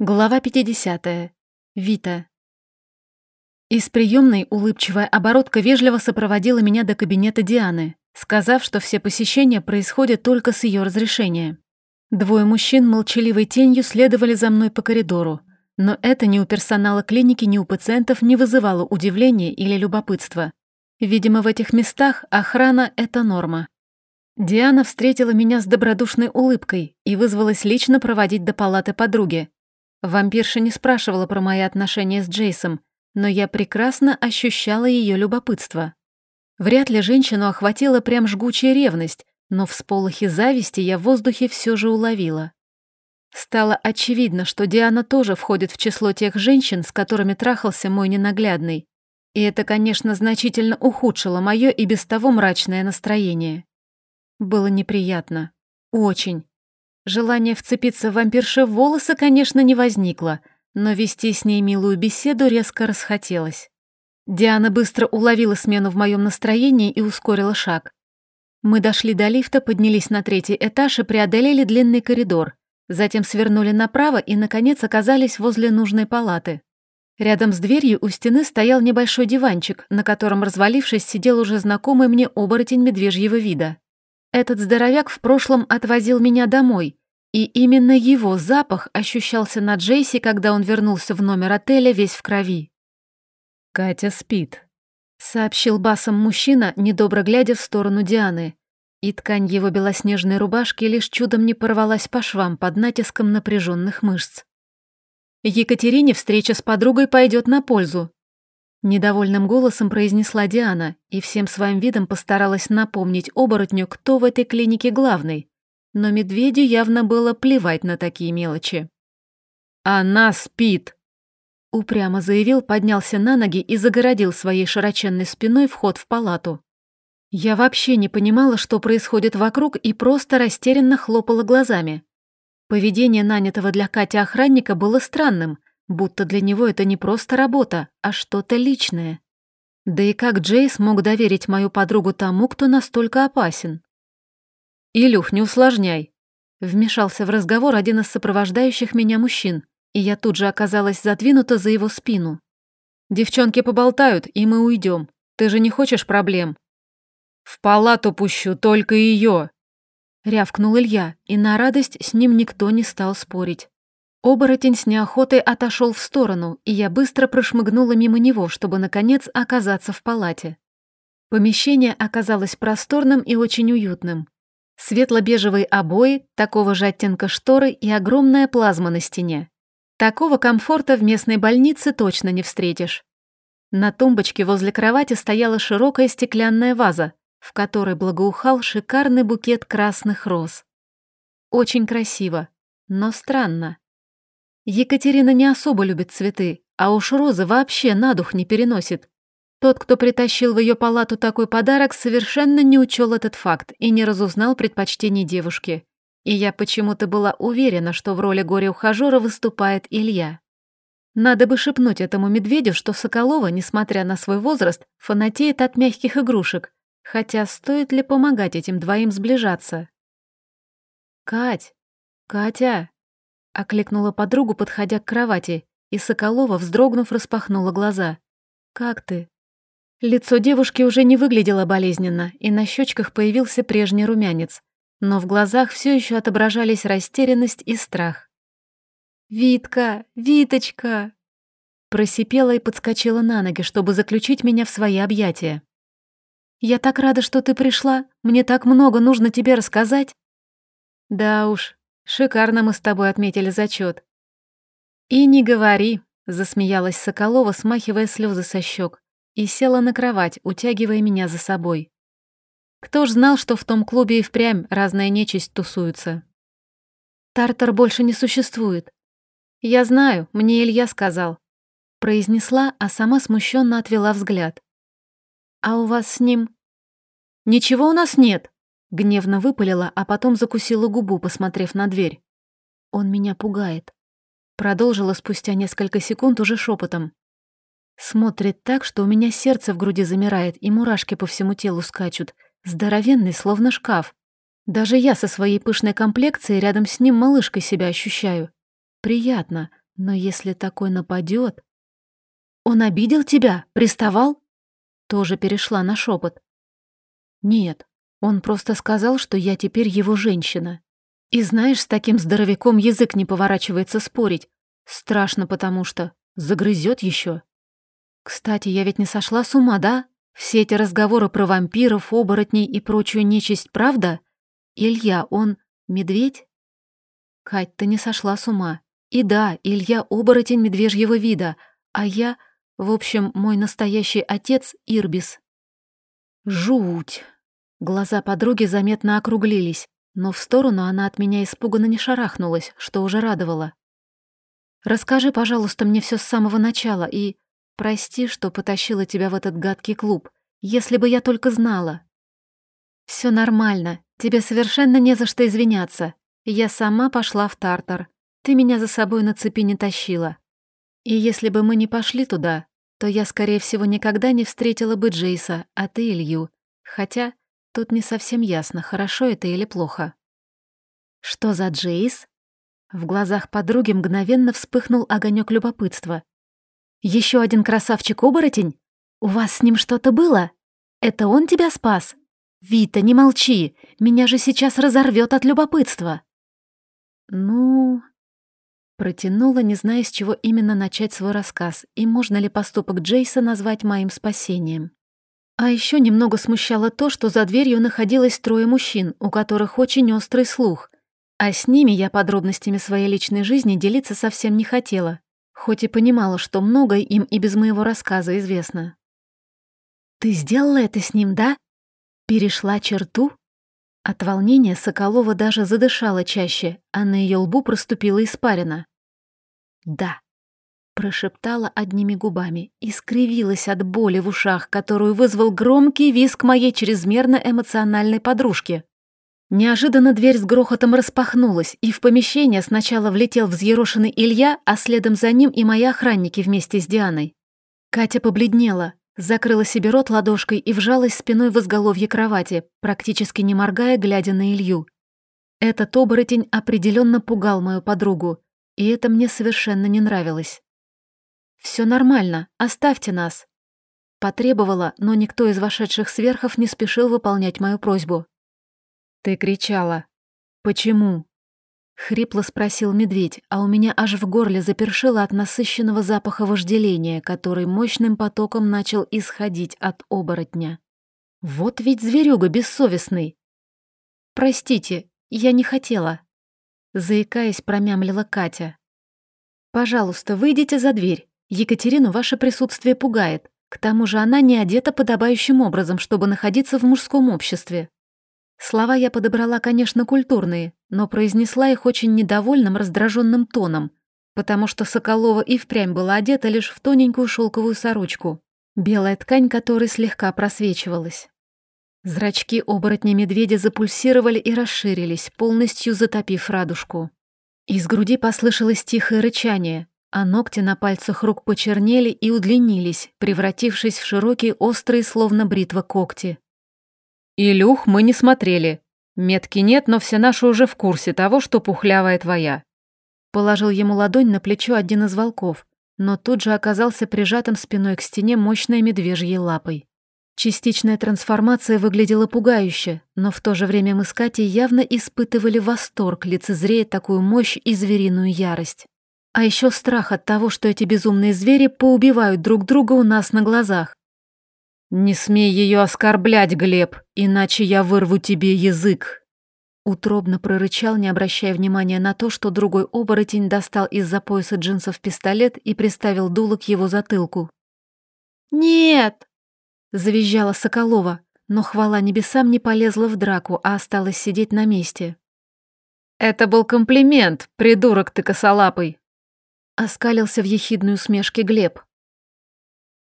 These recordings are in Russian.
Глава 50. Вита. Из приемной улыбчивая оборотка вежливо сопроводила меня до кабинета Дианы, сказав, что все посещения происходят только с ее разрешения. Двое мужчин молчаливой тенью следовали за мной по коридору, но это ни у персонала клиники, ни у пациентов не вызывало удивления или любопытства. Видимо, в этих местах охрана — это норма. Диана встретила меня с добродушной улыбкой и вызвалась лично проводить до палаты подруги, Вампирша не спрашивала про мои отношения с Джейсом, но я прекрасно ощущала ее любопытство. Вряд ли женщину охватила прям жгучая ревность, но всполохи зависти я в воздухе все же уловила. Стало очевидно, что Диана тоже входит в число тех женщин, с которыми трахался мой ненаглядный. И это, конечно, значительно ухудшило мое и без того мрачное настроение. Было неприятно. Очень. Желание вцепиться в вампирше в волосы, конечно, не возникло, но вести с ней милую беседу резко расхотелось. Диана быстро уловила смену в моем настроении и ускорила шаг. Мы дошли до лифта, поднялись на третий этаж и преодолели длинный коридор, затем свернули направо и, наконец, оказались возле нужной палаты. Рядом с дверью у стены стоял небольшой диванчик, на котором, развалившись, сидел уже знакомый мне оборотень медвежьего вида. Этот здоровяк в прошлом отвозил меня домой, и именно его запах ощущался на Джейси, когда он вернулся в номер отеля весь в крови. «Катя спит», — сообщил басом мужчина, недобро глядя в сторону Дианы. И ткань его белоснежной рубашки лишь чудом не порвалась по швам под натиском напряженных мышц. Екатерине встреча с подругой пойдет на пользу. Недовольным голосом произнесла Диана и всем своим видом постаралась напомнить оборотню, кто в этой клинике главный, но медведю явно было плевать на такие мелочи. «Она спит!» Упрямо заявил, поднялся на ноги и загородил своей широченной спиной вход в палату. Я вообще не понимала, что происходит вокруг, и просто растерянно хлопала глазами. Поведение нанятого для Кати охранника было странным, будто для него это не просто работа, а что-то личное. Да и как Джейс мог доверить мою подругу тому, кто настолько опасен? «Илюх, не усложняй», — вмешался в разговор один из сопровождающих меня мужчин, и я тут же оказалась задвинута за его спину. «Девчонки поболтают, и мы уйдем. Ты же не хочешь проблем?» «В палату пущу только ее!» Рявкнул Илья, и на радость с ним никто не стал спорить. Оборотень с неохотой отошел в сторону, и я быстро прошмыгнула мимо него, чтобы, наконец, оказаться в палате. Помещение оказалось просторным и очень уютным. Светло-бежевые обои, такого же оттенка шторы и огромная плазма на стене. Такого комфорта в местной больнице точно не встретишь. На тумбочке возле кровати стояла широкая стеклянная ваза, в которой благоухал шикарный букет красных роз. Очень красиво, но странно. Екатерина не особо любит цветы, а уж розы вообще на дух не переносит. Тот, кто притащил в ее палату такой подарок, совершенно не учел этот факт и не разузнал предпочтений девушки. И я почему-то была уверена, что в роли горе-ухажера выступает Илья. Надо бы шепнуть этому медведю, что Соколова, несмотря на свой возраст, фанатеет от мягких игрушек, хотя стоит ли помогать этим двоим сближаться? «Кать! Катя!» — окликнула подругу, подходя к кровати, и Соколова, вздрогнув, распахнула глаза. «Как ты?» Лицо девушки уже не выглядело болезненно, и на щечках появился прежний румянец, но в глазах все еще отображались растерянность и страх. «Витка! Виточка!» Просипела и подскочила на ноги, чтобы заключить меня в свои объятия. «Я так рада, что ты пришла. Мне так много нужно тебе рассказать». «Да уж, шикарно мы с тобой отметили зачет. «И не говори», — засмеялась Соколова, смахивая слезы со щек и села на кровать, утягивая меня за собой. Кто ж знал, что в том клубе и впрямь разная нечисть тусуется? Тартар больше не существует. Я знаю, мне Илья сказал. Произнесла, а сама смущенно отвела взгляд. А у вас с ним... Ничего у нас нет, гневно выпалила, а потом закусила губу, посмотрев на дверь. Он меня пугает. Продолжила спустя несколько секунд уже шепотом. Смотрит так, что у меня сердце в груди замирает и мурашки по всему телу скачут. Здоровенный, словно шкаф. Даже я со своей пышной комплекцией рядом с ним малышкой себя ощущаю. Приятно, Но если такой нападет, «Он обидел тебя? Приставал?» Тоже перешла на шепот. «Нет, он просто сказал, что я теперь его женщина. И знаешь, с таким здоровяком язык не поворачивается спорить. Страшно, потому что загрызет еще. Кстати, я ведь не сошла с ума, да? Все эти разговоры про вампиров, оборотней и прочую нечисть, правда? Илья, он медведь?» «Кать, ты не сошла с ума. И да, Илья — оборотень медвежьего вида, а я в общем, мой настоящий отец — Ирбис. Жуть! Глаза подруги заметно округлились, но в сторону она от меня испуганно не шарахнулась, что уже радовало. «Расскажи, пожалуйста, мне все с самого начала и прости, что потащила тебя в этот гадкий клуб, если бы я только знала». Все нормально, тебе совершенно не за что извиняться. Я сама пошла в Тартар. Ты меня за собой на цепи не тащила. И если бы мы не пошли туда, то я, скорее всего, никогда не встретила бы Джейса, а ты Илью. Хотя тут не совсем ясно, хорошо это или плохо. Что за Джейс? В глазах подруги мгновенно вспыхнул огонек любопытства. Еще один красавчик-оборотень? У вас с ним что-то было? Это он тебя спас? Вита, не молчи, меня же сейчас разорвет от любопытства. Ну, Протянула, не зная, с чего именно начать свой рассказ, и можно ли поступок Джейса назвать моим спасением. А еще немного смущало то, что за дверью находилось трое мужчин, у которых очень острый слух, а с ними я подробностями своей личной жизни делиться совсем не хотела, хоть и понимала, что многое им и без моего рассказа известно. «Ты сделала это с ним, да? Перешла черту?» От волнения Соколова даже задышала чаще, а на ее лбу проступила испарина. «Да», — прошептала одними губами и скривилась от боли в ушах, которую вызвал громкий визг моей чрезмерно эмоциональной подружки. Неожиданно дверь с грохотом распахнулась, и в помещение сначала влетел взъерошенный Илья, а следом за ним и мои охранники вместе с Дианой. Катя побледнела, закрыла себе рот ладошкой и вжалась спиной в изголовье кровати, практически не моргая, глядя на Илью. Этот оборотень определенно пугал мою подругу, и это мне совершенно не нравилось. Все нормально, оставьте нас», Потребовала, но никто из вошедших сверхов не спешил выполнять мою просьбу. «Ты кричала. Почему?» Хрипло спросил медведь, а у меня аж в горле запершило от насыщенного запаха вожделения, который мощным потоком начал исходить от оборотня. Вот ведь зверюга бессовестный. «Простите, я не хотела», — заикаясь, промямлила Катя. «Пожалуйста, выйдите за дверь. Екатерину ваше присутствие пугает. К тому же она не одета подобающим образом, чтобы находиться в мужском обществе». Слова я подобрала, конечно, культурные, но произнесла их очень недовольным, раздраженным тоном, потому что Соколова и впрямь была одета лишь в тоненькую шелковую сорочку, белая ткань которой слегка просвечивалась. Зрачки оборотня медведя запульсировали и расширились, полностью затопив радужку. Из груди послышалось тихое рычание, а ногти на пальцах рук почернели и удлинились, превратившись в широкие острые, словно бритва когти. «Илюх мы не смотрели. Метки нет, но все наши уже в курсе того, что пухлявая твоя». Положил ему ладонь на плечо один из волков, но тут же оказался прижатым спиной к стене мощной медвежьей лапой. Частичная трансформация выглядела пугающе, но в то же время мы с Катей явно испытывали восторг, лицезрея такую мощь и звериную ярость. А еще страх от того, что эти безумные звери поубивают друг друга у нас на глазах. «Не смей ее оскорблять, Глеб, иначе я вырву тебе язык!» Утробно прорычал, не обращая внимания на то, что другой оборотень достал из-за пояса джинсов пистолет и приставил дуло к его затылку. «Нет!» — завизжала Соколова, но хвала небесам не полезла в драку, а осталась сидеть на месте. «Это был комплимент, придурок ты косолапый!» Оскалился в ехидную усмешке Глеб.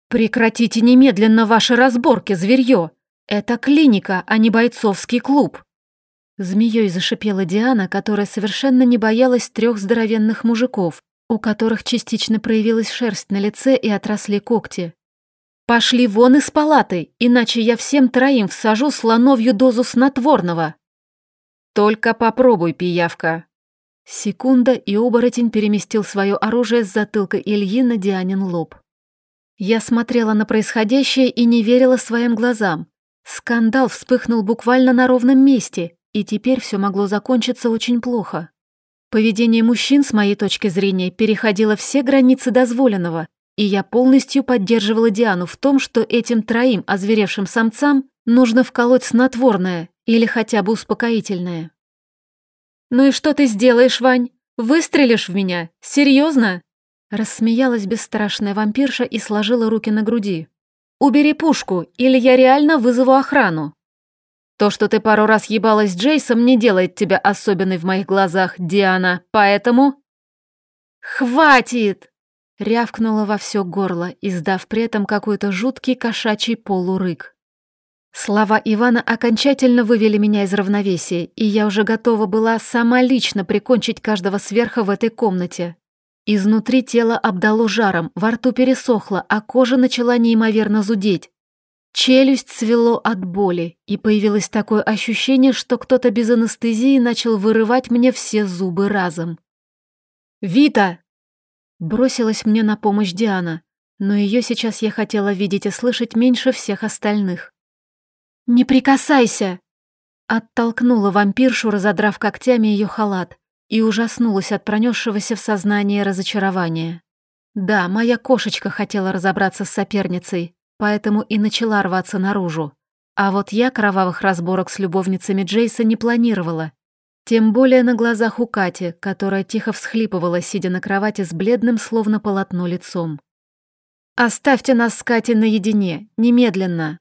«Прекратите немедленно ваши разборки, зверье! Это клиника, а не бойцовский клуб!» Змеей зашипела Диана, которая совершенно не боялась трех здоровенных мужиков, у которых частично проявилась шерсть на лице и отросли когти. «Пошли вон из палаты, иначе я всем троим всажу слоновью дозу снотворного!» «Только попробуй, пиявка!» Секунда, и оборотень переместил свое оружие с затылка Ильи на Дианин лоб. Я смотрела на происходящее и не верила своим глазам. Скандал вспыхнул буквально на ровном месте, и теперь все могло закончиться очень плохо. Поведение мужчин, с моей точки зрения, переходило все границы дозволенного, и я полностью поддерживала Диану в том, что этим троим озверевшим самцам нужно вколоть снотворное или хотя бы успокоительное. «Ну и что ты сделаешь, Вань? Выстрелишь в меня? Серьезно? Рассмеялась бесстрашная вампирша и сложила руки на груди. «Убери пушку, или я реально вызову охрану». «То, что ты пару раз ебалась с Джейсом, не делает тебя особенной в моих глазах, Диана, поэтому...» «Хватит!» Рявкнула во все горло, издав при этом какой-то жуткий кошачий полурык. Слова Ивана окончательно вывели меня из равновесия, и я уже готова была сама лично прикончить каждого сверха в этой комнате. Изнутри тело обдало жаром, во рту пересохло, а кожа начала неимоверно зудеть. Челюсть свело от боли, и появилось такое ощущение, что кто-то без анестезии начал вырывать мне все зубы разом. «Вита!» Бросилась мне на помощь Диана, но ее сейчас я хотела видеть и слышать меньше всех остальных. «Не прикасайся!» Оттолкнула вампиршу, разодрав когтями ее халат, и ужаснулась от пронесшегося в сознание разочарования. Да, моя кошечка хотела разобраться с соперницей, поэтому и начала рваться наружу. А вот я кровавых разборок с любовницами Джейса не планировала. Тем более на глазах у Кати, которая тихо всхлипывала, сидя на кровати с бледным, словно полотно лицом. «Оставьте нас с Катей наедине, немедленно!»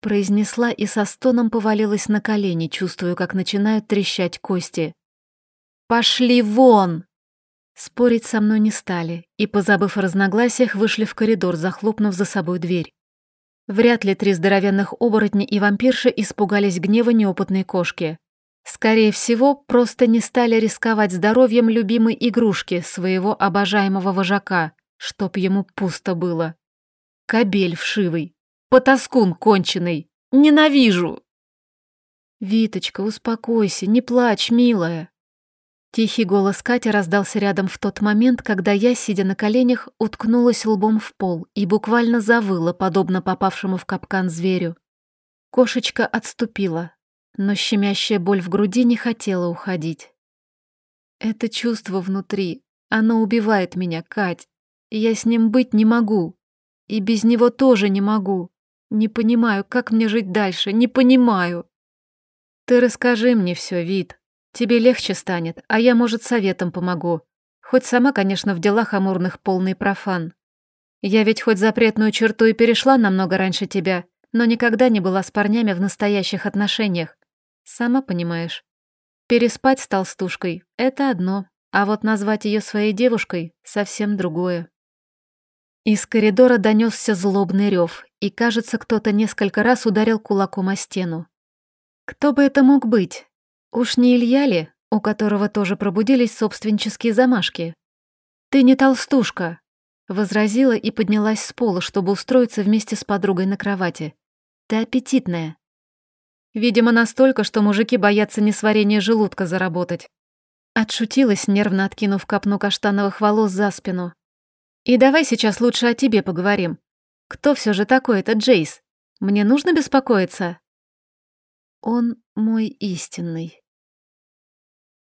Произнесла и со стоном повалилась на колени, чувствуя, как начинают трещать кости. «Пошли вон!» Спорить со мной не стали, и, позабыв о разногласиях, вышли в коридор, захлопнув за собой дверь. Вряд ли три здоровенных оборотня и вампирши испугались гнева неопытной кошки. Скорее всего, просто не стали рисковать здоровьем любимой игрушки своего обожаемого вожака, чтоб ему пусто было. Кобель вшивый. Потаскун конченый! Ненавижу!» «Виточка, успокойся, не плачь, милая!» Тихий голос Кати раздался рядом в тот момент, когда я, сидя на коленях, уткнулась лбом в пол и буквально завыла, подобно попавшему в капкан зверю. Кошечка отступила, но щемящая боль в груди не хотела уходить. Это чувство внутри, оно убивает меня, Кать. Я с ним быть не могу. И без него тоже не могу. Не понимаю, как мне жить дальше, не понимаю. Ты расскажи мне все, Вид. Тебе легче станет, а я, может, советом помогу. Хоть сама, конечно, в делах амурных полный профан. Я ведь хоть запретную черту и перешла намного раньше тебя, но никогда не была с парнями в настоящих отношениях. Сама понимаешь. Переспать с толстушкой — это одно, а вот назвать ее своей девушкой — совсем другое. Из коридора донесся злобный рев, и, кажется, кто-то несколько раз ударил кулаком о стену. Кто бы это мог быть? Уж не Илья ли, у которого тоже пробудились собственнические замашки? «Ты не толстушка», — возразила и поднялась с пола, чтобы устроиться вместе с подругой на кровати. «Ты аппетитная». Видимо, настолько, что мужики боятся несварения желудка заработать. Отшутилась, нервно откинув копну каштановых волос за спину, и давай сейчас лучше о тебе поговорим. Кто все же такой этот Джейс? Мне нужно беспокоиться?» «Он мой истинный»,